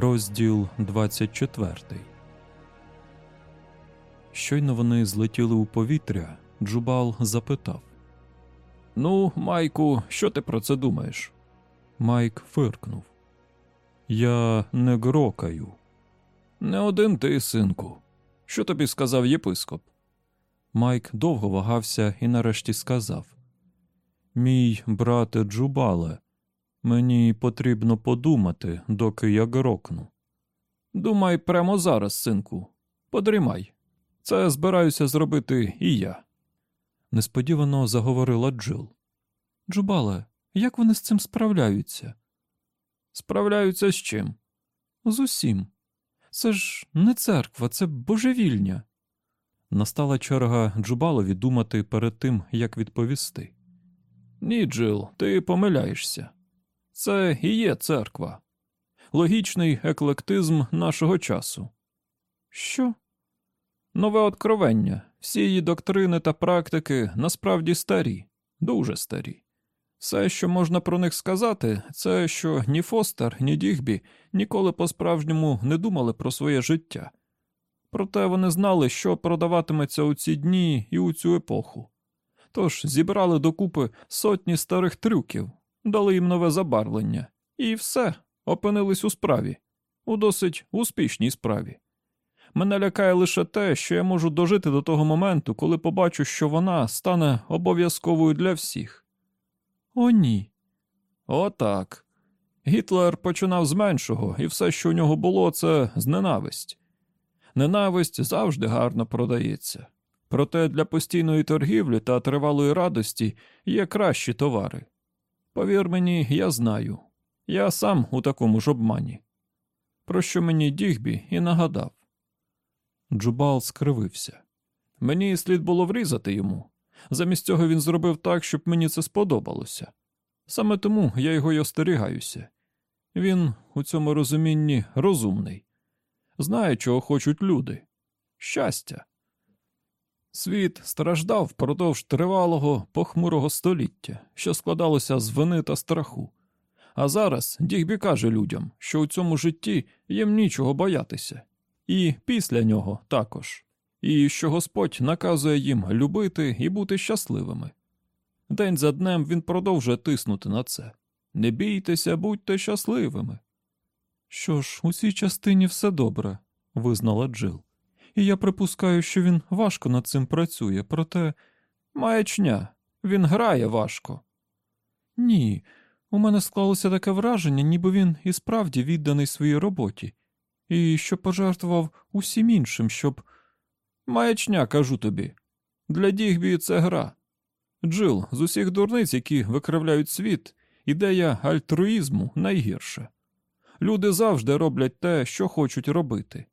Розділ 24 Щойно вони злетіли у повітря, Джубал запитав. Ну, Майку, що ти про це думаєш? Майк фиркнув. Я не грокаю. Не один ти, синку. Що тобі сказав єпископ? Майк довго вагався і нарешті сказав: Мій брате Джубале, мені потрібно подумати, доки я грокну. Думай прямо зараз, синку. Подрімай. Це збираюся зробити і я. Несподівано заговорила Джил. Джубале, як вони з цим справляються? Справляються з чим? З усім. Це ж не церква, це божевільня. Настала черга Джубалові думати перед тим, як відповісти. Ні, Джил, ти помиляєшся. Це і є церква, логічний еклектизм нашого часу. Що? Нове откровення, всі її доктрини та практики насправді старі, дуже старі. Все, що можна про них сказати, це що ні Фостер, ні Дігбі ніколи по-справжньому не думали про своє життя. Проте вони знали, що продаватиметься у ці дні і у цю епоху. Тож зібрали докупи сотні старих трюків, дали їм нове забарвлення, і все, опинились у справі, у досить успішній справі. Мене лякає лише те, що я можу дожити до того моменту, коли побачу, що вона стане обов'язковою для всіх. О, ні. Отак. Гітлер починав з меншого, і все, що у нього було, це з ненависть. Ненависть завжди гарно продається. Проте для постійної торгівлі та тривалої радості є кращі товари. Повір мені, я знаю. Я сам у такому ж обмані. Про що мені Дігбі і нагадав. Джубал скривився. Мені слід було врізати йому. Замість цього він зробив так, щоб мені це сподобалося. Саме тому я його й остерігаюся. Він у цьому розумінні розумний, знає, чого хочуть люди щастя. Світ страждав впродовж тривалого, похмурого століття, що складалося з вини та страху. А зараз Дігбі каже людям, що у цьому житті їм нічого боятися, і після нього також, і що Господь наказує їм любити і бути щасливими. День за днем він продовжує тиснути на це. Не бійтеся, будьте щасливими. Що ж, у цій частині все добре, визнала Джил. І я припускаю, що він важко над цим працює, проте маячня, він грає важко. Ні, у мене склалося таке враження, ніби він і справді відданий своїй роботі, і що пожертвував усім іншим, щоб. Маячня, кажу тобі. Для Дігбі це гра. Джил, з усіх дурниць, які викривляють світ, ідея альтруїзму найгірша. Люди завжди роблять те, що хочуть робити.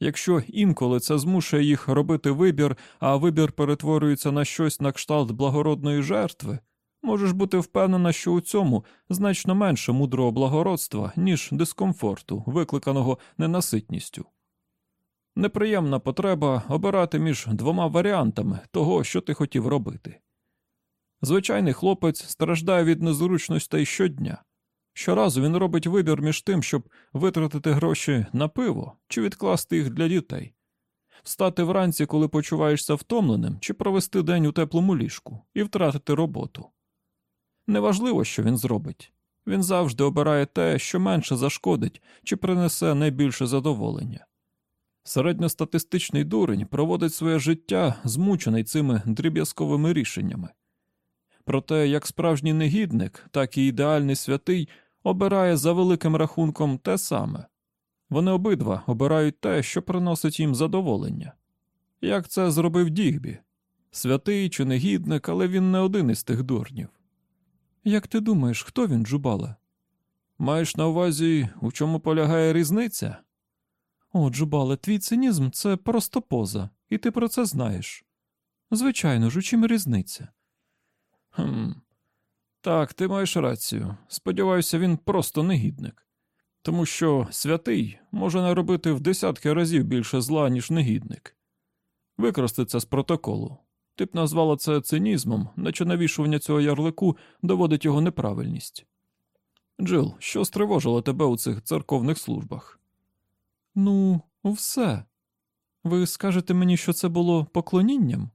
Якщо інколи це змушує їх робити вибір, а вибір перетворюється на щось на кшталт благородної жертви, можеш бути впевнена, що у цьому значно менше мудрого благородства, ніж дискомфорту, викликаного ненаситністю. Неприємна потреба обирати між двома варіантами того, що ти хотів робити. Звичайний хлопець страждає від незручностей щодня. Щоразу він робить вибір між тим, щоб витратити гроші на пиво чи відкласти їх для дітей, встати вранці, коли почуваєшся втомленим, чи провести день у теплому ліжку і втратити роботу. Неважливо, що він зробить. Він завжди обирає те, що менше зашкодить чи принесе найбільше задоволення. Середньостатистичний дурень проводить своє життя, змучений цими дріб'язковими рішеннями. Проте, як справжній негідник, так і ідеальний святий обирає за великим рахунком те саме. Вони обидва обирають те, що приносить їм задоволення. Як це зробив Дігбі? Святий чи негідник, але він не один із тих дурнів. Як ти думаєш, хто він, Джубале? Маєш на увазі, у чому полягає різниця? О, Джубале, твій цинізм це просто поза, і ти про це знаєш. Звичайно ж, у чим різниця? Хм. Так, ти маєш рацію. Сподіваюся, він просто негідник. Тому що святий може наробити в десятки разів більше зла, ніж негідник. Викрасти це з протоколу. Ти б назвала це цинізмом, наче навішування цього ярлику доводить його неправильність. Джил, що стривожило тебе у цих церковних службах? Ну, все. Ви скажете мені, що це було поклонінням?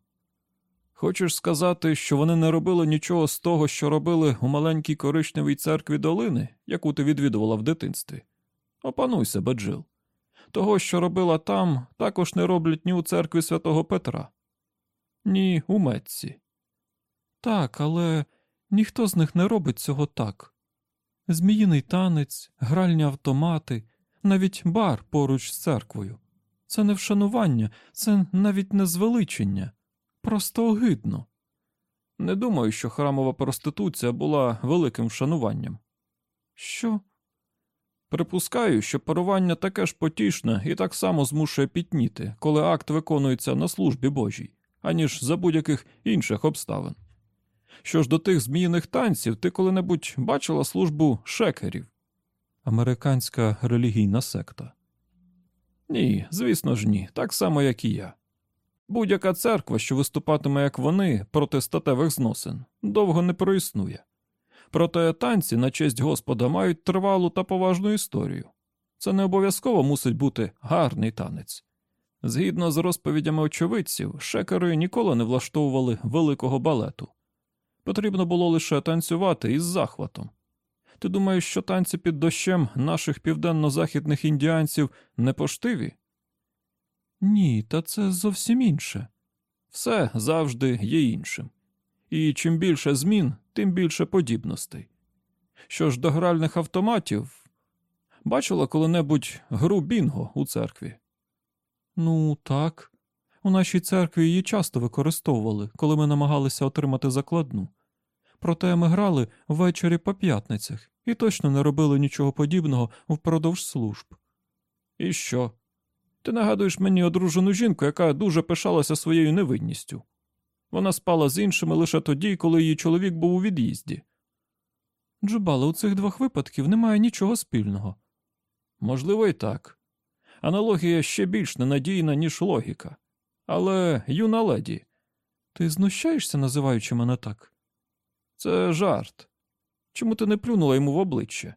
Хочеш сказати, що вони не робили нічого з того, що робили у маленькій коричневій церкві долини, яку ти відвідувала в дитинстві? Опануй себе, Джил. Того, що робила там, також не роблять ні у церкві святого Петра, ні у Метці. Так, але ніхто з них не робить цього так. Зміїний танець, гральні автомати, навіть бар поруч з церквою. Це не вшанування, це навіть не звеличення. Просто огидно. Не думаю, що храмова проституція була великим вшануванням. Що? Припускаю, що парування таке ж потішне і так само змушує пітніти, коли акт виконується на службі Божій, аніж за будь-яких інших обставин. Що ж до тих зміїних танців, ти коли-небудь бачила службу шекерів? Американська релігійна секта. Ні, звісно ж, ні, так само, як і я. Будь-яка церква, що виступатиме, як вони, проти статевих зносин, довго не проіснує. Проте танці на честь Господа мають тривалу та поважну історію. Це не обов'язково мусить бути гарний танець. Згідно з розповідями очевидців, шекери ніколи не влаштовували великого балету. Потрібно було лише танцювати із захватом. Ти думаєш, що танці під дощем наших південно-західних індіанців не поштиві? Ні, та це зовсім інше. Все завжди є іншим. І чим більше змін, тим більше подібностей. Що ж до гральних автоматів, бачила коли-небудь гру Бінго у церкві? Ну, так. У нашій церкві її часто використовували, коли ми намагалися отримати закладну. Проте ми грали ввечері по п'ятницях і точно не робили нічого подібного впродовж служб. І що? Ти нагадуєш мені одружену жінку, яка дуже пишалася своєю невинністю. Вона спала з іншими лише тоді, коли її чоловік був у від'їзді. Джубале, у цих двох випадків немає нічого спільного. Можливо, і так. Аналогія ще більш ненадійна, ніж логіка. Але, юна леді, ти знущаєшся, називаючи мене так? Це жарт. Чому ти не плюнула йому в обличчя?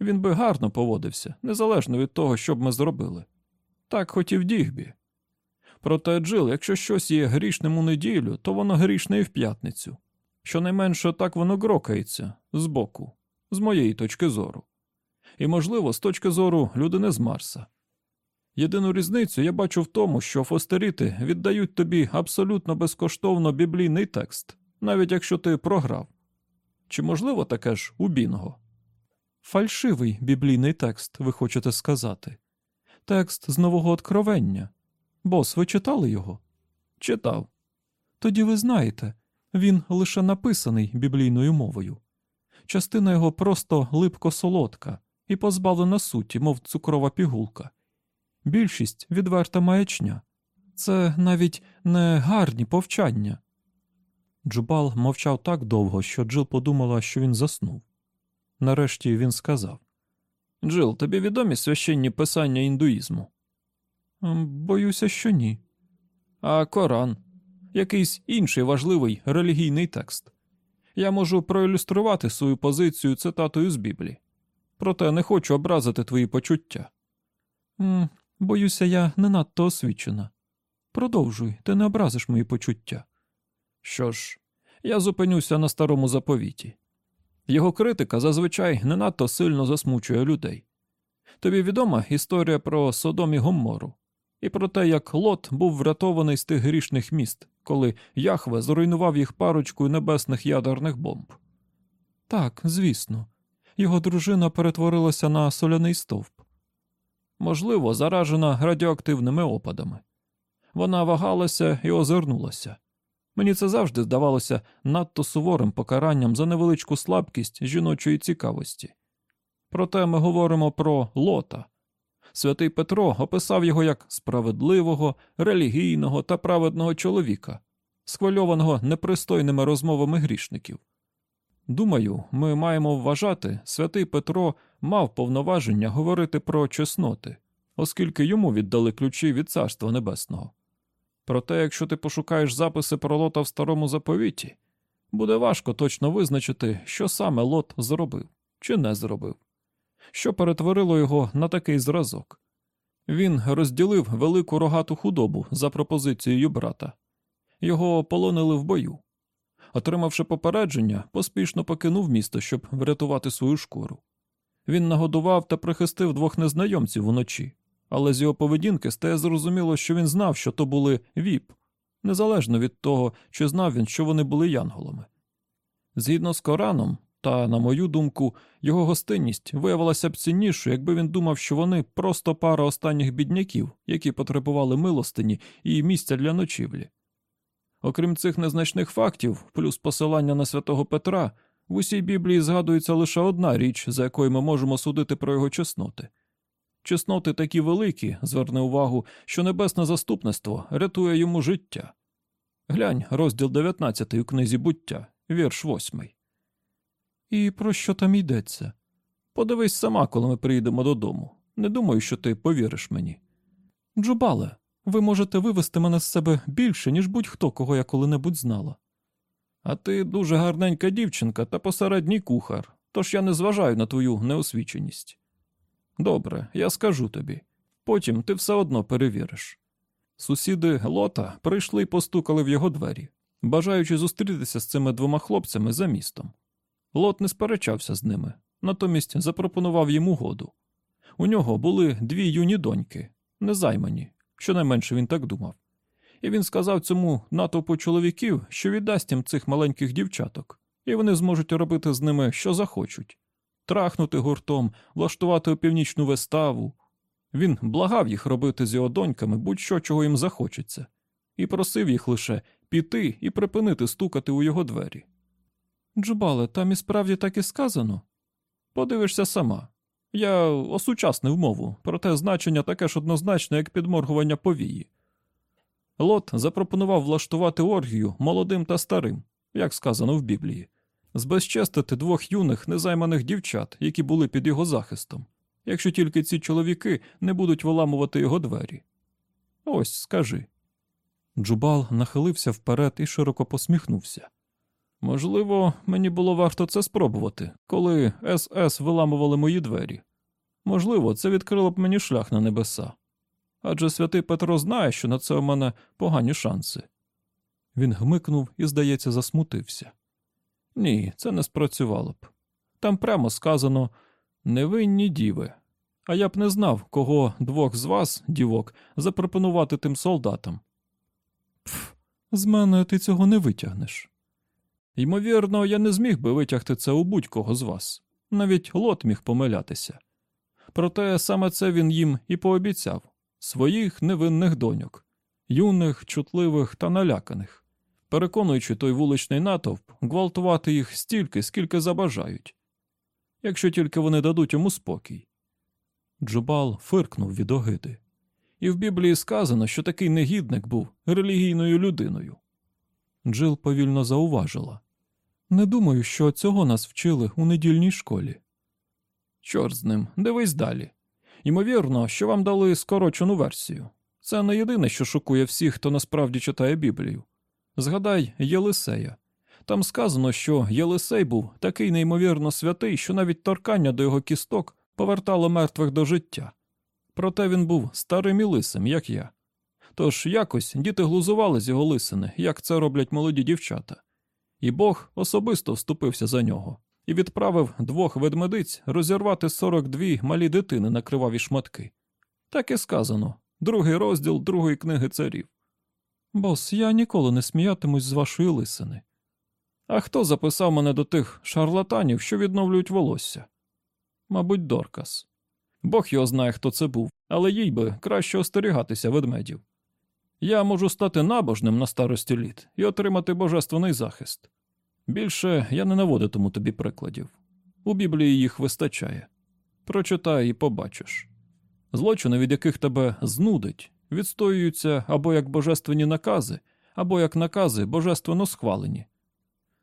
Він би гарно поводився, незалежно від того, що б ми зробили. Так хотів дігбі. Проте, Джил, якщо щось є грішним у неділю, то воно грішне і в п'ятницю. Щонайменше так воно грокається збоку, з моєї точки зору. І, можливо, з точки зору людини з Марса. Єдину різницю я бачу в тому, що фостеріти віддають тобі абсолютно безкоштовно біблійний текст, навіть якщо ти програв. Чи можливо таке ж у Бінго? Фальшивий біблійний текст, ви хочете сказати. Текст з нового откровення. Бос, ви читали його? Читав. Тоді ви знаєте, він лише написаний біблійною мовою. Частина його просто липко солодка і позбавлена суті, мов цукрова пігулка. Більшість відверта маячня. Це навіть не гарні повчання. Джубал мовчав так довго, що Джил подумала, що він заснув. Нарешті він сказав Джил, тобі відомі священні писання індуїзму? Боюся, що ні. А Коран якийсь інший важливий релігійний текст. Я можу проілюструвати свою позицію цитатою з Біблії. Проте не хочу образити твої почуття. Боюся, я не надто освічена. Продовжуй, ти не образиш мої почуття. Що ж, я зупинюся на старому заповіті. Його критика зазвичай не надто сильно засмучує людей. Тобі відома історія про Содом і Гомору, і про те, як Лот був врятований з тих грішних міст, коли Яхве зруйнував їх парочкою небесних ядерних бомб. Так, звісно, його дружина перетворилася на соляний стовп. Можливо, заражена радіоактивними опадами. Вона вагалася і озирнулася. Мені це завжди здавалося надто суворим покаранням за невеличку слабкість жіночої цікавості. Проте ми говоримо про лота. Святий Петро описав його як справедливого, релігійного та праведного чоловіка, схвильованого непристойними розмовами грішників. Думаю, ми маємо вважати, святий Петро мав повноваження говорити про чесноти, оскільки йому віддали ключі від Царства Небесного. Проте, якщо ти пошукаєш записи про лота в старому заповіті, буде важко точно визначити, що саме лот зробив чи не зробив, що перетворило його на такий зразок. Він розділив велику рогату худобу за пропозицією брата. Його полонили в бою. Отримавши попередження, поспішно покинув місто, щоб врятувати свою шкуру. Він нагодував та прихистив двох незнайомців уночі, але з його поведінки стає зрозуміло, що він знав, що то були віп, незалежно від того, чи знав він, що вони були янголами. Згідно з Кораном, та, на мою думку, його гостинність виявилася б ціннішою, якби він думав, що вони просто пара останніх бідняків, які потребували милостині і місця для ночівлі. Окрім цих незначних фактів, плюс посилання на святого Петра, в усій Біблії згадується лише одна річ, за якою ми можемо судити про його чесноти. Чесноти такі великі, зверни увагу, що небесне заступництво рятує йому життя. Глянь, розділ 19 у книзі буття, вірш 8. І про що там йдеться? Подивись сама, коли ми приїдемо додому. Не думаю, що ти повіриш мені. Джубале, ви можете вивести мене з себе більше, ніж будь-хто, кого я коли-небудь знала. А ти дуже гарненька дівчинка та посередній кухар, тож я не зважаю на твою неосвіченість. Добре, я скажу тобі. Потім ти все одно перевіриш. Сусіди Лота прийшли і постукали в його двері, бажаючи зустрітися з цими двома хлопцями за містом. Лот не сперечався з ними, натомість запропонував їм угоду. У нього були дві юні доньки, незаймані, щонайменше він так думав. І він сказав цьому натовпу чоловіків, що віддасть їм цих маленьких дівчаток, і вони зможуть робити з ними, що захочуть трахнути гуртом, влаштувати опівнічну виставу. Він благав їх робити з його доньками будь-що, чого їм захочеться, і просив їх лише піти і припинити стукати у його двері. Джубале, там і справді так і сказано. Подивишся сама. Я осучаснив мову, проте значення таке ж однозначне, як підморгування повії. Лот запропонував влаштувати оргію молодим та старим, як сказано в Біблії, збезчестити двох юних незайманих дівчат, які були під його захистом, якщо тільки ці чоловіки не будуть виламувати його двері. Ось скажи. Джубал нахилився вперед і широко посміхнувся. Можливо, мені було варто це спробувати, коли СС виламували мої двері. Можливо, це відкрило б мені шлях на небеса. Адже святий Петро знає, що на це у мене погані шанси. Він гмикнув і, здається, засмутився. Ні, це не спрацювало б. Там прямо сказано невинні діви. А я б не знав, кого двох з вас, дівок, запропонувати тим солдатам. Пф, з мене ти цього не витягнеш. Ймовірно, я не зміг би витягти це у будь-кого з вас. Навіть лот міг помилятися. Проте саме це він їм і пообіцяв своїх невинних доньок, юних, чутливих та наляканих, переконуючи той вуличний натовп гвалтувати їх стільки, скільки забажають, якщо тільки вони дадуть йому спокій. Джубал фиркнув від огиди. І в Біблії сказано, що такий негідник був релігійною людиною. Джил повільно зауважила. Не думаю, що цього нас вчили у недільній школі. Чорт з ним, дивись далі. Ймовірно, що вам дали скорочену версію. Це не єдине, що шокує всіх, хто насправді читає Біблію. Згадай Єлисея. Там сказано, що Єлисей був такий неймовірно святий, що навіть торкання до його кісток повертало мертвих до життя. Проте він був старим і лисим, як я. Тож якось діти глузували з його лисини, як це роблять молоді дівчата. І Бог особисто вступився за нього і відправив двох ведмедиць розірвати 42 малі дитини на криваві шматки. Так і сказано другий розділ другої книги царів. Бос, я ніколи не сміятимусь з вашої лисини. А хто записав мене до тих шарлатанів, що відновлюють волосся? Мабуть, Доркас. Бог його знає, хто це був, але їй би краще остерігатися ведмедів. Я можу стати набожним на старості літ і отримати божественний захист. Більше я не наводитиму тобі прикладів. У Біблії їх вистачає. Прочитай і побачиш. Злочини, від яких тебе знудить, відстоюються або як божественні накази, або як накази божественно схвалені.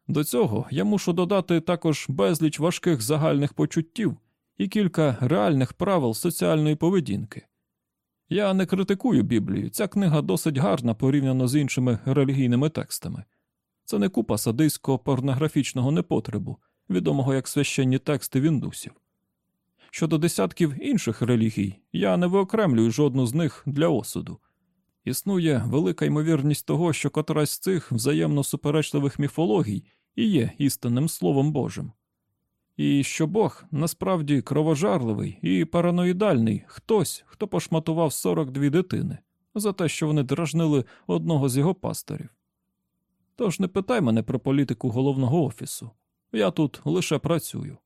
До цього я мушу додати також безліч важких загальних почуттів і кілька реальних правил соціальної поведінки. Я не критикую Біблію, ця книга досить гарна порівняно з іншими релігійними текстами. Це не купа садиського порнографічного непотребу, відомого як священні тексти віндусів. Щодо десятків інших релігій, я не виокремлюю жодну з них для осуду. Існує велика ймовірність того, що котрась з цих взаємно суперечливих міфологій і є істинним Словом Божим. І що Бог насправді кровожарливий і параноїдальний хтось, хто пошматував 42 дитини за те, що вони дражнили одного з його пасторів. Тож не питай мене про політику головного офісу. Я тут лише працюю.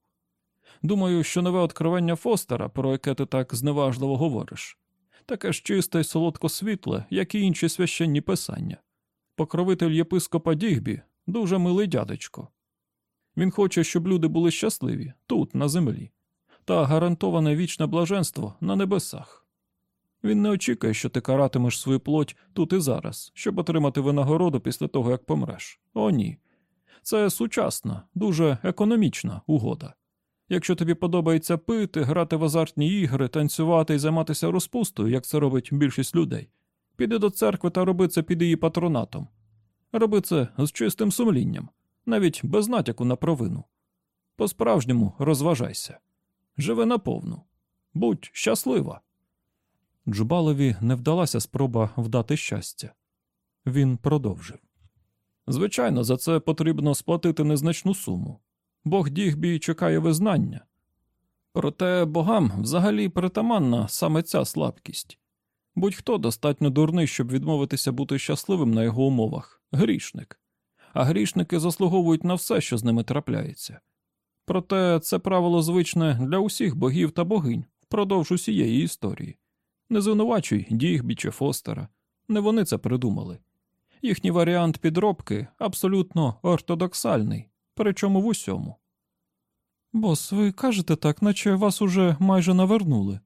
Думаю, що нове откровення Фостера, про яке ти так зневажливо говориш, таке ж чисте й солодко світле, як і інші священні писання. Покровитель єпископа Дігбі дуже милий дядечко. Він хоче, щоб люди були щасливі тут, на землі, та гарантоване вічне блаженство на небесах. Він не очікує, що ти каратимеш свою плоть тут і зараз, щоб отримати винагороду після того, як помреш. О, ні. Це сучасна, дуже економічна угода. Якщо тобі подобається пити, грати в азартні ігри, танцювати і займатися розпустою, як це робить більшість людей, піди до церкви та роби це під її патронатом. Роби це з чистим сумлінням, навіть без натяку на провину. По справжньому розважайся. Живи наповну. Будь щаслива. Джубалові не вдалася спроба вдати щастя. Він продовжив. Звичайно, за це потрібно сплатити незначну суму. Бог Дігбі чекає визнання. Проте богам взагалі притаманна саме ця слабкість. Будь-хто достатньо дурний, щоб відмовитися бути щасливим на його умовах грішник. А грішники заслуговують на все, що з ними трапляється. Проте це правило звичне для усіх богів та богинь впродовж усієї історії. Не звинувачуй Дігбі чи Фостера. Не вони це придумали. Їхній варіант підробки абсолютно ортодоксальний, причому в усьому. Бос, ви кажете так, наче вас уже майже навернули.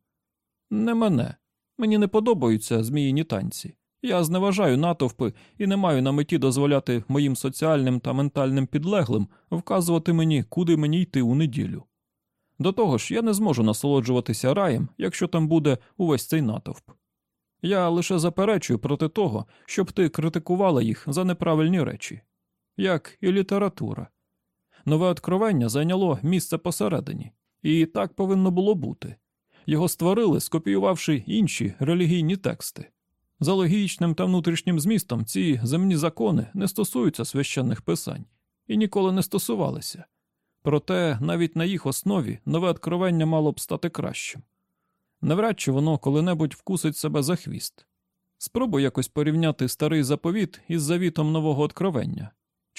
Не мене. Мені не подобаються зміїні танці. Я зневажаю натовпи і не маю на меті дозволяти моїм соціальним та ментальним підлеглим вказувати мені, куди мені йти у неділю. До того ж, я не зможу насолоджуватися раєм, якщо там буде увесь цей натовп. Я лише заперечую проти того, щоб ти критикувала їх за неправильні речі, як і література. Нове откровення зайняло місце посередині, і так повинно було бути. Його створили, скопіювавши інші релігійні тексти. За логічним та внутрішнім змістом ці земні закони не стосуються священних писань і ніколи не стосувалися. Проте навіть на їх основі нове откровення мало б стати кращим. Навряд чи воно коли-небудь вкусить себе за хвіст. Спробуй якось порівняти старий заповіт із завітом нового откровення,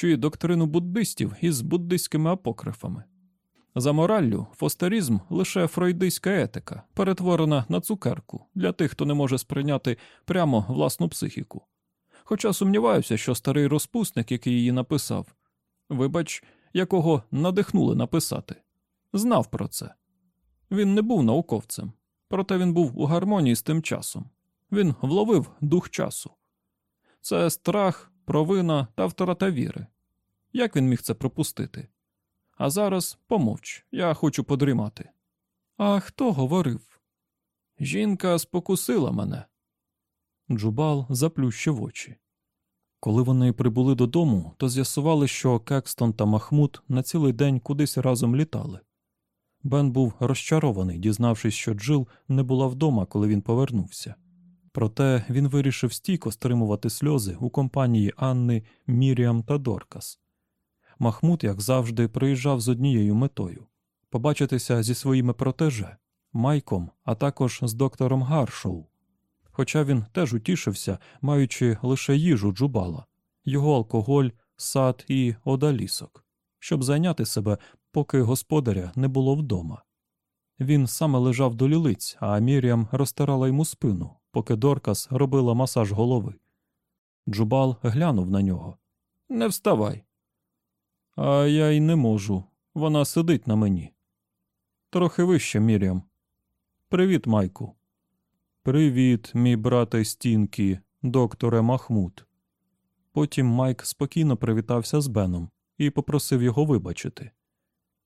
чи доктрину буддистів із буддистськими апокрифами. За мораллю, фостерізм лише фройдистська етика, перетворена на цукерку для тих, хто не може сприйняти прямо власну психіку. Хоча сумніваюся, що старий розпусник, який її написав, вибач, якого надихнули написати, знав про це. Він не був науковцем, проте він був у гармонії з тим часом. Він вловив дух часу. Це страх, провина та втрата віри. Як він міг це пропустити? А зараз помовч, я хочу подрімати. А хто говорив? Жінка спокусила мене. Джубал заплющив очі. Коли вони прибули додому, то з'ясували, що Кекстон та Махмуд на цілий день кудись разом літали. Бен був розчарований, дізнавшись, що Джил не була вдома, коли він повернувся. Проте він вирішив стійко стримувати сльози у компанії Анни, Міріам та Доркас. Махмуд, як завжди, приїжджав з однією метою побачитися зі своїми протеже, Майком, а також з доктором Гаршоу. Хоча він теж утішився, маючи лише їжу джубала, його алкоголь, сад і одалісок, щоб зайняти себе, поки господаря не було вдома. Він саме лежав до лілиць, а Міріам розтирала йому спину, поки Доркас робила масаж голови, Джубал глянув на нього. Не вставай. А я й не можу. Вона сидить на мені. Трохи вище, Мір'ям. Привіт, Майку. Привіт, мій брате Стінкі, докторе Махмуд. Потім Майк спокійно привітався з Беном і попросив його вибачити.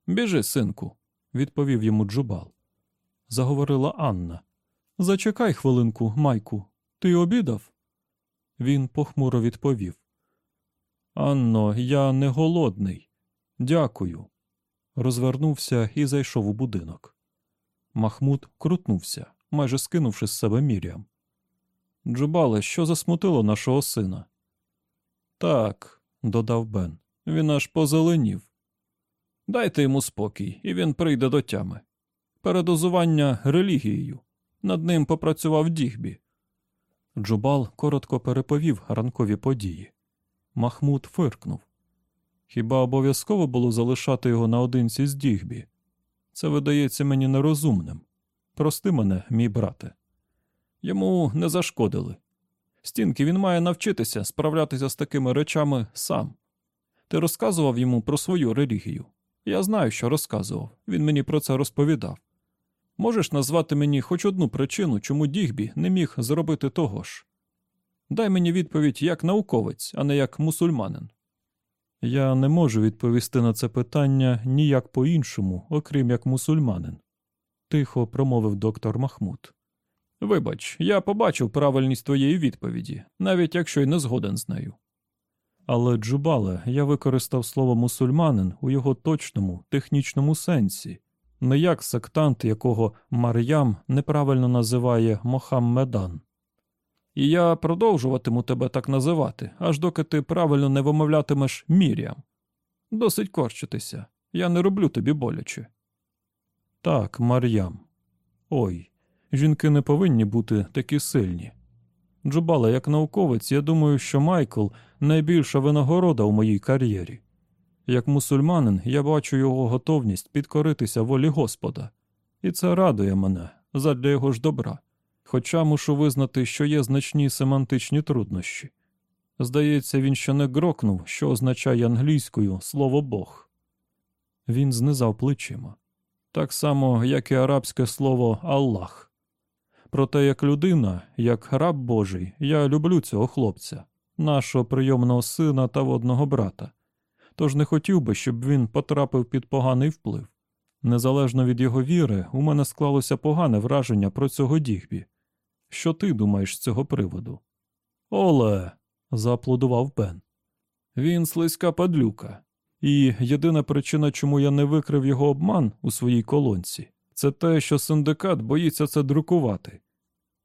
Біжи, синку, відповів йому Джубал. Заговорила Анна. Зачекай хвилинку, Майку. Ти обідав? Він похмуро відповів. Анно, я не голодний. Дякую. Розвернувся і зайшов у будинок. Махмуд крутнувся, майже скинувши з себе Мір'ям. Джубале, що засмутило нашого сина? Так, додав Бен, він аж позеленів. Дайте йому спокій, і він прийде до тями. Передозування релігією. Над ним попрацював Дігбі. Джубал коротко переповів ранкові події. Махмуд фиркнув. Хіба обов'язково було залишати його наодинці з Дігбі? Це видається мені нерозумним. Прости мене, мій брате. Йому не зашкодили. Стінки він має навчитися справлятися з такими речами сам. Ти розказував йому про свою релігію. Я знаю, що розказував. Він мені про це розповідав. Можеш назвати мені хоч одну причину, чому Дігбі не міг зробити того ж? Дай мені відповідь як науковець, а не як мусульманин. Я не можу відповісти на це питання ніяк по іншому, окрім як мусульманин, тихо промовив доктор Махмуд. Вибач, я побачив правильність твоєї відповіді, навіть якщо й не згоден з нею. Але, Джубале, я використав слово мусульманин у його точному, технічному сенсі, не як сектант, якого Мар'ям неправильно називає Мохаммедан. І я продовжуватиму тебе так називати, аж доки ти правильно не вимовлятимеш Мір'ям. Досить корчитися, я не роблю тобі боляче. Так, Мар'ям. Ой, жінки не повинні бути такі сильні. Джубала, як науковець, я думаю, що Майкл найбільша винагорода у моїй кар'єрі. Як мусульманин, я бачу його готовність підкоритися волі Господа, і це радує мене задля його ж добра. Хоча мушу визнати, що є значні семантичні труднощі. Здається, він ще не грокнув, що означає англійською слово Бог. Він знизав плечима, так само, як і арабське слово Аллах. Проте, як людина, як раб Божий, я люблю цього хлопця, нашого прийомного сина та водного брата. Тож не хотів би, щоб він потрапив під поганий вплив. Незалежно від його віри, у мене склалося погане враження про цього дігбі. Що ти думаєш з цього приводу? Оле. зааплодував Бен. Він слизька падлюка. І єдина причина, чому я не викрив його обман у своїй колонці, це те, що синдикат боїться це друкувати.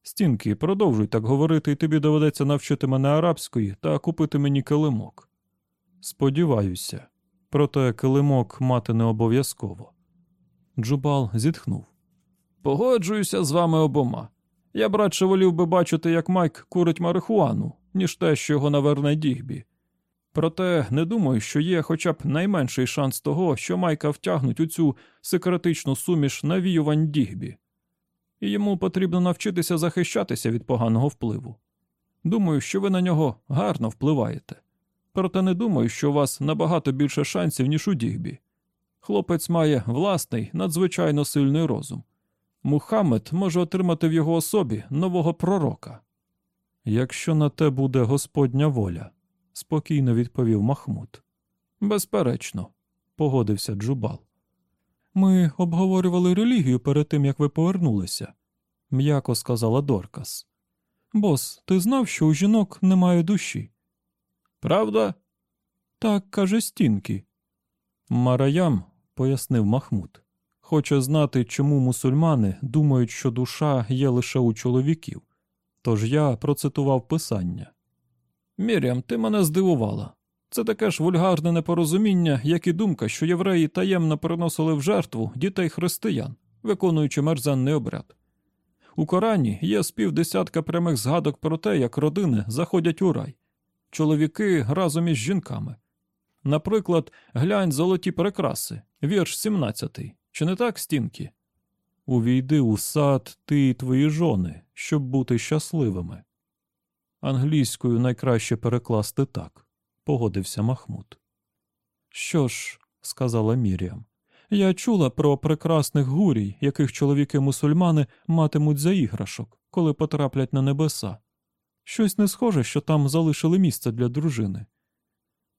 Стінки, продовжуй так говорити, і тобі доведеться навчити мене арабської та купити мені килимок. Сподіваюся, проте килимок мати не обов'язково. Джубал зітхнув. Погоджуюся з вами обома. Я б радше волів би бачити, як Майк курить марихуану, ніж те, що його наверне дігбі. Проте не думаю, що є хоча б найменший шанс того, що Майка втягнуть у цю секретичну суміш навіювань дігбі, і йому потрібно навчитися захищатися від поганого впливу. Думаю, що ви на нього гарно впливаєте. Проте не думаю, що у вас набагато більше шансів, ніж у дігбі. Хлопець має власний, надзвичайно сильний розум. Мухаммед може отримати в його особі нового пророка. Якщо на те буде Господня воля, спокійно відповів Махмуд. Безперечно, погодився Джубал. Ми обговорювали релігію перед тим, як ви повернулися, м'яко сказала Доркас. Бос, ти знав, що у жінок немає душі? Правда? Так каже стінки. Мараям, пояснив Махмуд, хоче знати, чому мусульмани думають, що душа є лише у чоловіків. Тож я процитував писання. Мір'ям, ти мене здивувала. Це таке ж вульгарне непорозуміння, як і думка, що євреї таємно приносили в жертву дітей християн, виконуючи мерзенний обряд. У Корані є з півдесятка прямих згадок про те, як родини заходять у рай, чоловіки разом із жінками. Наприклад, глянь золоті прикраси, вірш 17. Чи не так, стінки? Увійди у сад ти і твої жони, щоб бути щасливими. Англійською найкраще перекласти так, погодився Махмуд. Що ж, сказала Міріам, я чула про прекрасних гурій, яких чоловіки-мусульмани матимуть за іграшок, коли потраплять на небеса. Щось не схоже, що там залишили місце для дружини.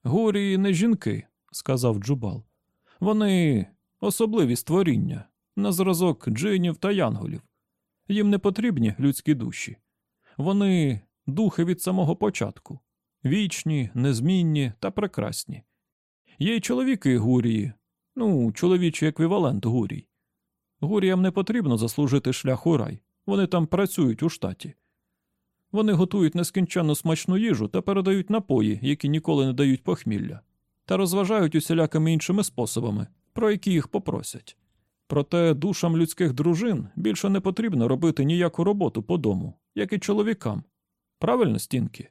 Гурії не жінки, сказав Джубал. Вони особливі створіння, на зразок джинів та янголів. Їм не потрібні людські душі. Вони духи від самого початку, вічні, незмінні та прекрасні. Є й чоловіки гурії, ну, чоловічий еквівалент гурій. Гуріям не потрібно заслужити шлях у рай, вони там працюють у штаті. Вони готують нескінченно смачну їжу та передають напої, які ніколи не дають похмілля, та розважають усілякими іншими способами, про які їх попросять. Проте душам людських дружин більше не потрібно робити ніяку роботу по дому, як і чоловікам. Правильно, стінки?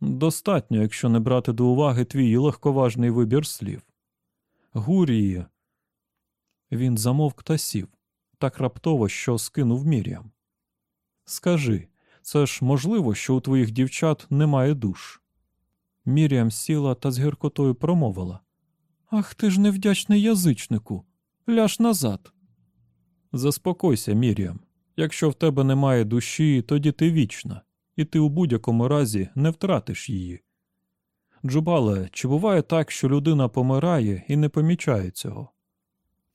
Достатньо, якщо не брати до уваги твій легковажний вибір слів. Гурії. Він замовк та сів, так раптово, що скинув Мір'ям. Скажи, це ж можливо, що у твоїх дівчат немає душ. Мір'ям сіла та з гіркотою промовила Ах ти ж невдячний язичнику. Ляж назад. Заспокойся, Мір'ям. Якщо в тебе немає душі, тоді ти вічна, і ти у будь-якому разі не втратиш її. Джубале, чи буває так, що людина помирає і не помічає цього?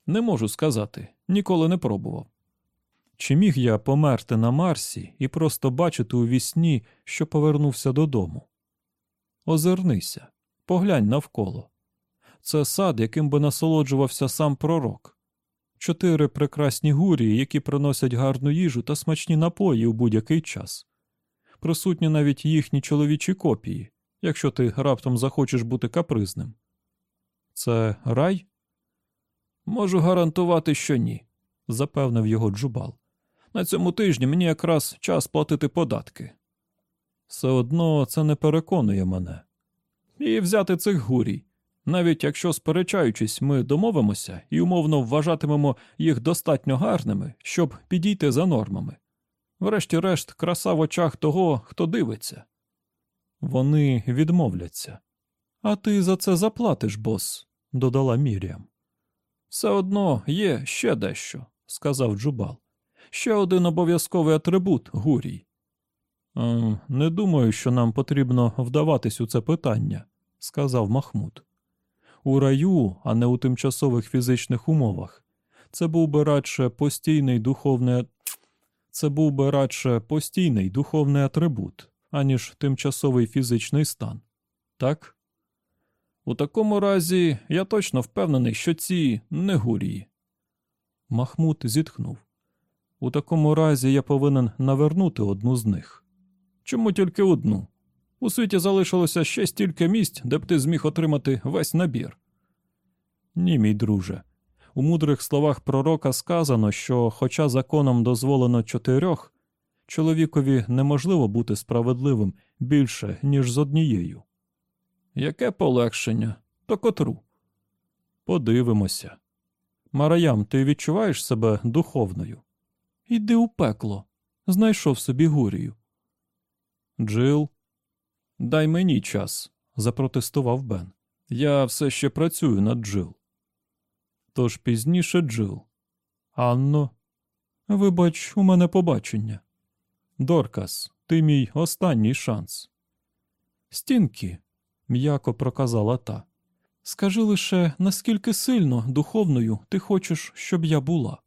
Не можу сказати, ніколи не пробував. Чи міг я померти на Марсі і просто бачити у вісні, що повернувся додому? Озирнися, поглянь навколо. Це сад, яким би насолоджувався сам пророк. Чотири прекрасні гурії, які приносять гарну їжу та смачні напої у будь-який час. Присутні навіть їхні чоловічі копії, якщо ти раптом захочеш бути капризним. Це рай? Можу гарантувати, що ні, запевнив його Джубал. На цьому тижні мені якраз час платити податки. Все одно це не переконує мене. І взяти цих гурій. Навіть якщо, сперечаючись, ми домовимося і умовно вважатимемо їх достатньо гарними, щоб підійти за нормами. Врешті-решт, краса в очах того, хто дивиться. Вони відмовляться. А ти за це заплатиш, бос, додала Міріам. Все одно є ще дещо, сказав Джубал. Ще один обов'язковий атрибут гурій. «Ем, не думаю, що нам потрібно вдаватись у це питання, сказав Махмуд. У раю, а не у тимчасових фізичних умовах. Це був би радше постійний духовний це був би радше постійний духовний атрибут, аніж тимчасовий фізичний стан. Так? У такому разі я точно впевнений, що ці не гурії. Махмуд зітхнув. У такому разі я повинен навернути одну з них. Чому тільки одну? У світі залишилося ще стільки місць, де б ти зміг отримати весь набір. Ні, мій друже. У мудрих словах пророка сказано, що, хоча законом дозволено чотирьох, чоловікові неможливо бути справедливим більше, ніж з однією. Яке полегшення? То котру? Подивимося. Мараям, ти відчуваєш себе духовною? Іди у пекло. Знайшов собі гурію. Джил, дай мені час, запротестував Бен. Я все ще працюю над Джил. Тож пізніше Джил. Анно, вибач, у мене побачення. Доркас, ти мій останній шанс. Стінки, м'яко проказала та. Скажи лише, наскільки сильно духовною ти хочеш, щоб я була.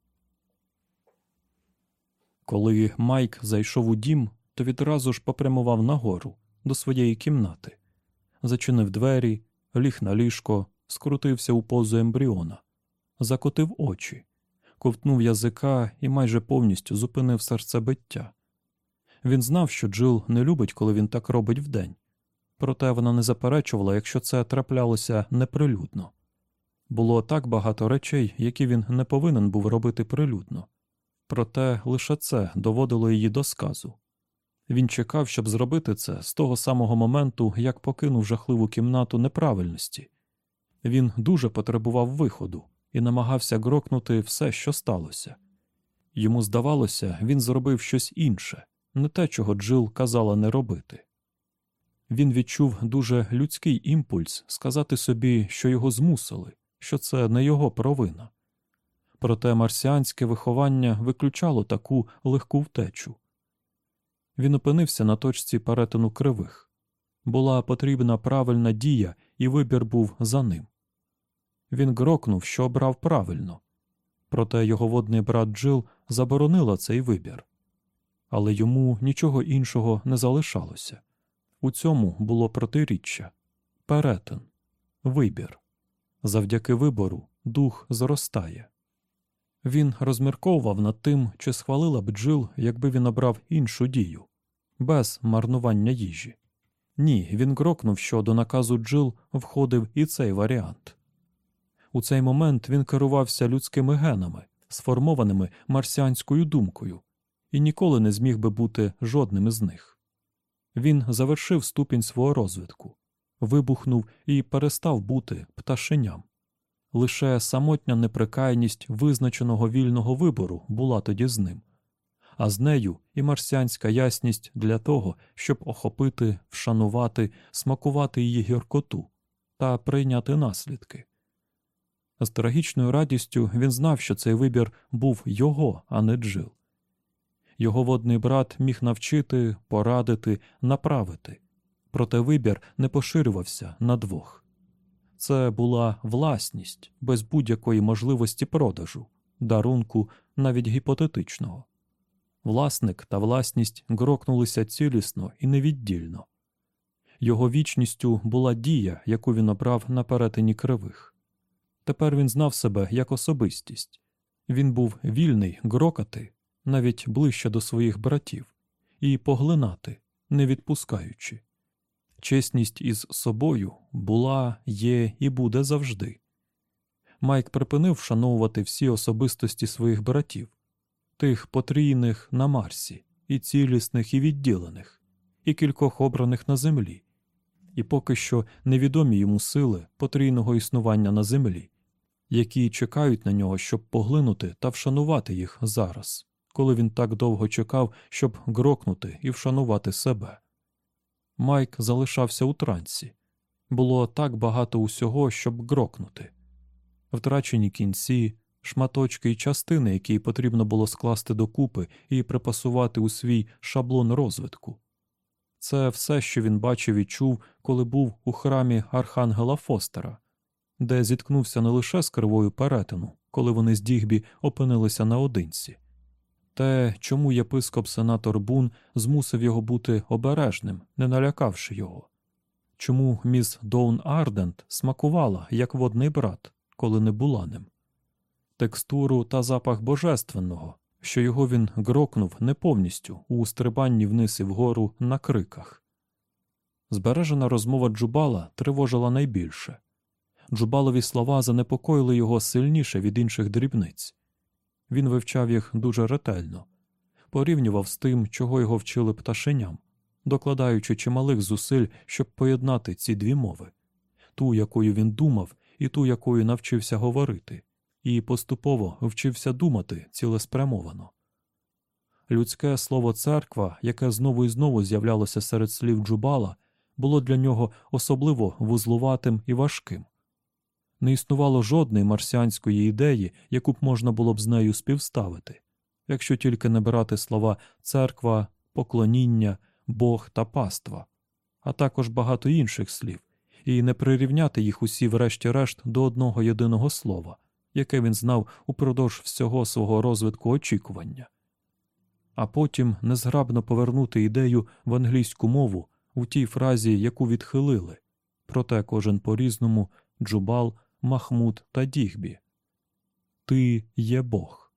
Коли Майк зайшов у дім, то відразу ж попрямував нагору до своєї кімнати, зачинив двері, ліг на ліжко, скрутився у позу ембріона, закотив очі, ковтнув язика і майже повністю зупинив серцебиття. Він знав, що Джил не любить, коли він так робить вдень, проте вона не заперечувала, якщо це траплялося неприлюдно. Було так багато речей, які він не повинен був робити прилюдно. Проте лише це доводило її до сказу. Він чекав, щоб зробити це з того самого моменту, як покинув жахливу кімнату неправильності. Він дуже потребував виходу і намагався грокнути все, що сталося. Йому здавалося, він зробив щось інше, не те, чого Джил казала не робити. Він відчув дуже людський імпульс сказати собі, що його змусили, що це не його провина. Проте марсіанське виховання виключало таку легку втечу. Він опинився на точці перетину кривих. Була потрібна правильна дія, і вибір був за ним. Він грокнув, що обрав правильно, проте його водний брат Джил заборонила цей вибір. Але йому нічого іншого не залишалося. У цьому було протиріччя, перетин, вибір. Завдяки вибору дух зростає. Він розмірковував над тим, чи схвалила б Джил, якби він обрав іншу дію, без марнування їжі. Ні, він крокнув, що до наказу Джил входив і цей варіант. У цей момент він керувався людськими генами, сформованими марсіанською думкою, і ніколи не зміг би бути жодним із них. Він завершив ступінь свого розвитку, вибухнув і перестав бути пташеням. Лише самотня неприкаяність визначеного вільного вибору була тоді з ним, а з нею і марсіанська ясність для того, щоб охопити, вшанувати, смакувати її гіркоту та прийняти наслідки. З трагічною радістю він знав, що цей вибір був його, а не Джил. Його водний брат міг навчити, порадити, направити, проте вибір не поширювався на двох. Це була власність без будь-якої можливості продажу, дарунку, навіть гіпотетичного. Власник та власність грокнулися цілісно і невіддільно. Його вічністю була дія, яку він обрав на перетині кривих. Тепер він знав себе як особистість. Він був вільний грокати навіть ближче до своїх братів, і поглинати, не відпускаючи. Чесність із собою була, є і буде завжди. Майк припинив вшановувати всі особистості своїх братів, тих потрійних на Марсі, і цілісних, і відділених, і кількох обраних на землі, і поки що невідомі йому сили потрійного існування на землі, які чекають на нього, щоб поглинути та вшанувати їх зараз, коли він так довго чекав, щоб грокнути і вшанувати себе. Майк залишався у трансі. Було так багато усього, щоб грокнути. Втрачені кінці, шматочки і частини, які потрібно було скласти докупи і припасувати у свій шаблон розвитку. Це все, що він бачив і чув, коли був у храмі Архангела Фостера, де зіткнувся не лише з кривою перетину, коли вони з Дігбі опинилися наодинці. Те, чому єпископ сенатор Бун змусив його бути обережним, не налякавши його, чому міс Доун Ардент смакувала, як водний брат, коли не була ним, текстуру та запах божественного, що його він грокнув не повністю у стрибанні вниз і вгору на криках. Збережена розмова Джубала тривожила найбільше. Джубалові слова занепокоїли його сильніше від інших дрібниць. Він вивчав їх дуже ретельно, порівнював з тим, чого його вчили пташеням, докладаючи чималих зусиль, щоб поєднати ці дві мови ту, якою він думав, і ту, якою навчився говорити, і поступово вчився думати цілеспрямовано. Людське слово церква, яке знову і знову з'являлося серед слів Джубала, було для нього особливо вузлуватим і важким не існувало жодної марсіанської ідеї, яку б можна було б з нею співставити, якщо тільки не брати слова церква, поклоніння, Бог та паства, а також багато інших слів, і не прирівняти їх усі, врешті-решт, до одного єдиного слова, яке він знав упродовж всього свого розвитку очікування. А потім незграбно повернути ідею в англійську мову у тій фразі, яку відхилили, проте кожен по різному Джубал Махмуд та Дігбі. Ти є Бог.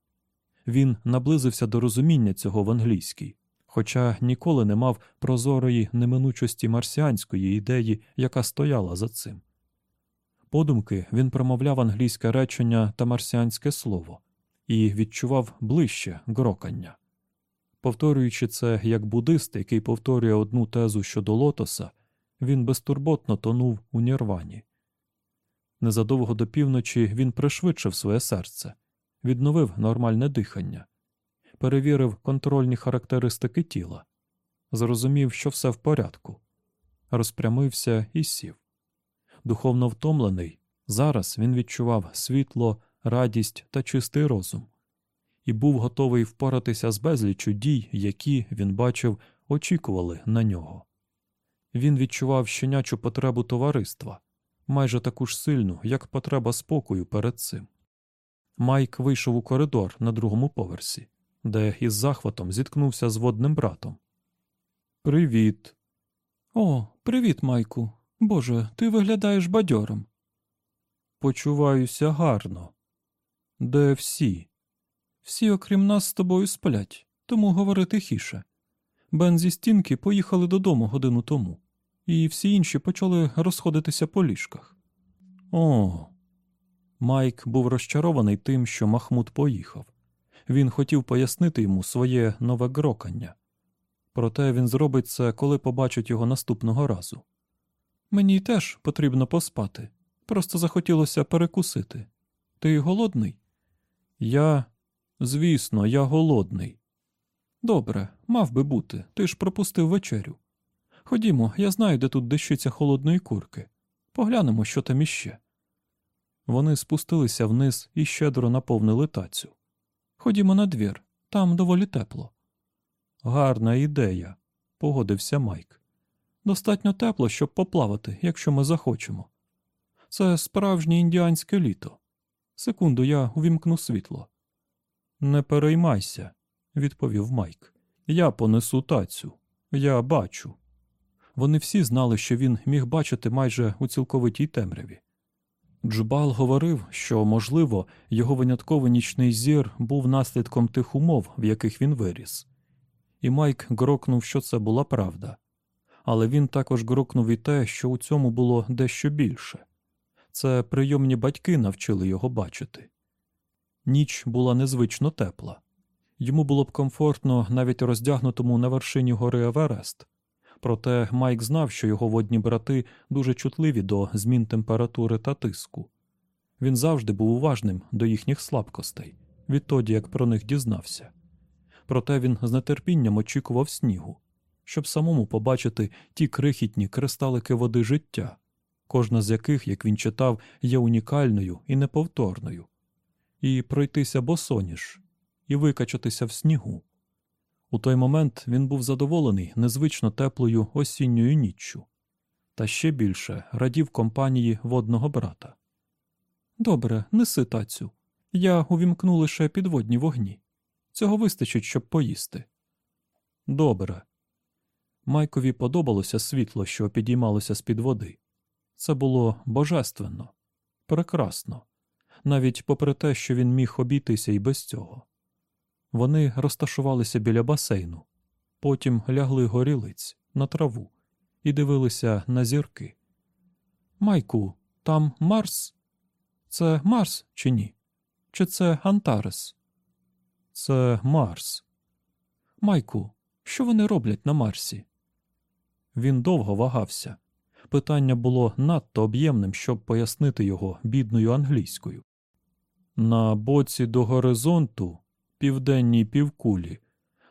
Він наблизився до розуміння цього в англійській, хоча ніколи не мав прозорої неминучості марсіанської ідеї, яка стояла за цим. Подумки він промовляв англійське речення та марсіанське слово і відчував ближче грокання. Повторюючи це як буддист, який повторює одну тезу щодо лотоса, він безтурботно тонув у нірвані. Незадовго до півночі він пришвидшив своє серце, відновив нормальне дихання, перевірив контрольні характеристики тіла, зрозумів, що все в порядку, розпрямився і сів. Духовно втомлений, зараз він відчував світло, радість та чистий розум і був готовий впоратися з безліччю дій, які, він бачив, очікували на нього. Він відчував щенячу потребу товариства, майже таку ж сильну, як потреба спокою перед цим. Майк вийшов у коридор на другому поверсі, де із захватом зіткнувся з водним братом. Привіт. О, привіт, Майку. Боже, ти виглядаєш бадьором. Почуваюся гарно. Де всі? Всі, окрім нас, з тобою сплять, тому говори тихіше. Бен зі стінки поїхали додому годину тому, і всі інші почали розходитися по ліжках. О. Майк був розчарований тим, що Махмуд поїхав. Він хотів пояснити йому своє нове грокання. Проте він зробить це, коли побачить його наступного разу. Мені теж потрібно поспати. Просто захотілося перекусити. Ти голодний? Я. Звісно, я голодний. Добре, мав би бути. Ти ж пропустив вечерю. Ходімо, я знаю, де тут дещиця холодної курки. Поглянемо, що там іще. Вони спустилися вниз і щедро наповнили тацю. Ходімо на двір, там доволі тепло. Гарна ідея, погодився Майк. Достатньо тепло, щоб поплавати, якщо ми захочемо. Це справжнє індіанське літо. Секунду, я увімкну світло. Не переймайся, відповів Майк. Я понесу тацю. Я бачу. Вони всі знали, що він міг бачити майже у цілковитій темряві. Джубал говорив, що, можливо, його винятковий нічний зір був наслідком тих умов, в яких він виріс. І Майк грокнув, що це була правда. Але він також грокнув і те, що у цьому було дещо більше. Це прийомні батьки навчили його бачити. Ніч була незвично тепла. Йому було б комфортно навіть роздягнутому на вершині гори Еверест. Проте Майк знав, що його водні брати дуже чутливі до змін температури та тиску. Він завжди був уважним до їхніх слабкостей, відтоді як про них дізнався. Проте він з нетерпінням очікував снігу, щоб самому побачити ті крихітні кристалики води життя, кожна з яких, як він читав, є унікальною і неповторною, і пройтися босоніж, і викачатися в снігу. У той момент він був задоволений незвично теплою осінньою ніччю, та ще більше радів компанії водного брата. Добре, неси тацю. Я увімкну лише підводні вогні. Цього вистачить, щоб поїсти. Добре. Майкові подобалося світло, що підіймалося з під води. Це було божественно, прекрасно, навіть попри те, що він міг обійтися і без цього. Вони розташувалися біля басейну, потім лягли горілиць на траву і дивилися на зірки. Майку, там Марс? Це Марс чи ні? Чи це Антарес? Це Марс. Майку, що вони роблять на Марсі? Він довго вагався. Питання було надто об'ємним, щоб пояснити його бідною англійською. На боці до горизонту південній півкулі.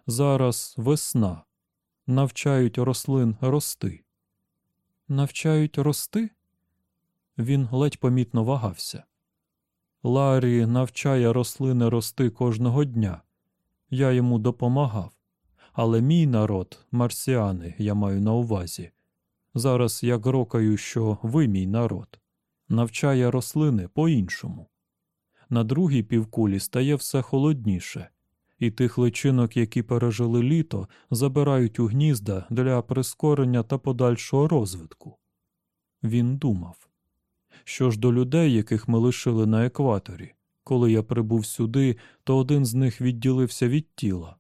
Зараз весна. Навчають рослин рости. Навчають рости? Він ледь помітно вагався. Ларі навчає рослини рости кожного дня. Я йому допомагав. Але мій народ, марсіани, я маю на увазі. Зараз я грокаю, що ви мій народ, навчає рослини по-іншому. На другій півкулі стає все холодніше, і тих личинок, які пережили літо, забирають у гнізда для прискорення та подальшого розвитку. Він думав що ж до людей, яких ми лишили на екваторі, коли я прибув сюди, то один з них відділився від тіла,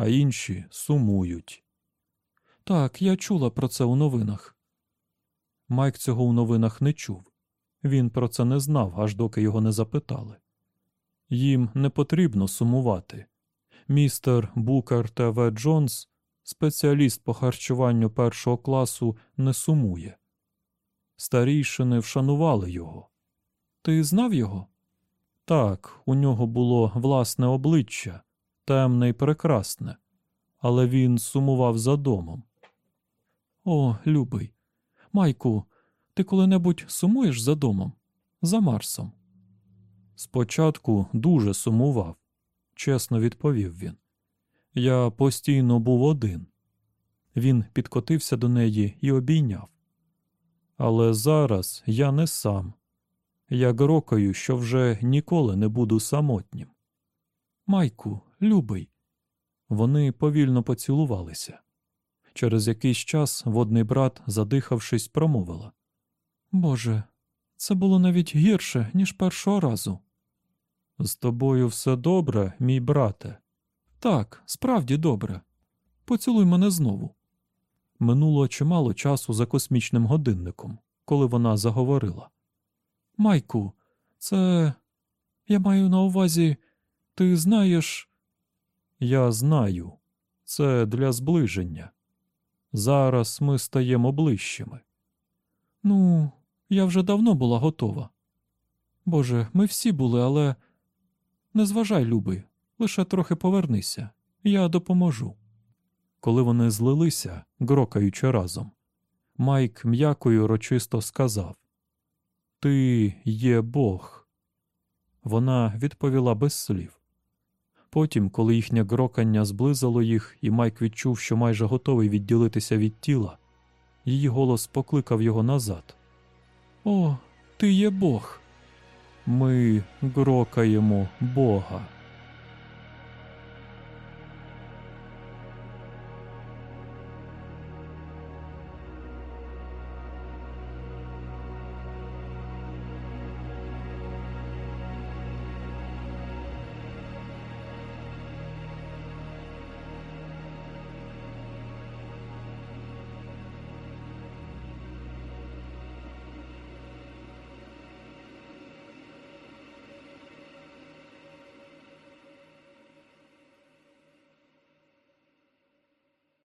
а інші сумують. Так, я чула про це у новинах. Майк цього у новинах не чув. Він про це не знав, аж доки його не запитали. Їм не потрібно сумувати. Містер Букер Т.В. Джонс, спеціаліст по харчуванню першого класу, не сумує. Старійшини вшанували його. Ти знав його? Так, у нього було власне обличчя, темне і прекрасне, але він сумував за домом. О, любий. Майку, ти коли-небудь сумуєш за домом? За Марсом? Спочатку дуже сумував, чесно відповів він. Я постійно був один. Він підкотився до неї і обійняв. Але зараз я не сам. Я грокаю, що вже ніколи не буду самотнім. Майку, любий. Вони повільно поцілувалися. Через якийсь час водний брат, задихавшись, промовила Боже, це було навіть гірше, ніж першого разу. З тобою все добре, мій брате. Так, справді добре. Поцілуй мене знову. Минуло чимало часу за космічним годинником, коли вона заговорила. Майку, це. Я маю на увазі, ти знаєш. Я знаю, це для зближення. Зараз ми стаємо ближчими. Ну, я вже давно була готова. Боже, ми всі були, але не зважай, любий, лише трохи повернися, я допоможу. Коли вони злилися, грокаючи разом, Майк м'яко й урочисто сказав Ти є Бог. Вона відповіла без слів. Потім, коли їхнє грокання зблизило їх, і Майк відчув, що майже готовий відділитися від тіла, її голос покликав його назад. О, ти є Бог. Ми грокаємо Бога.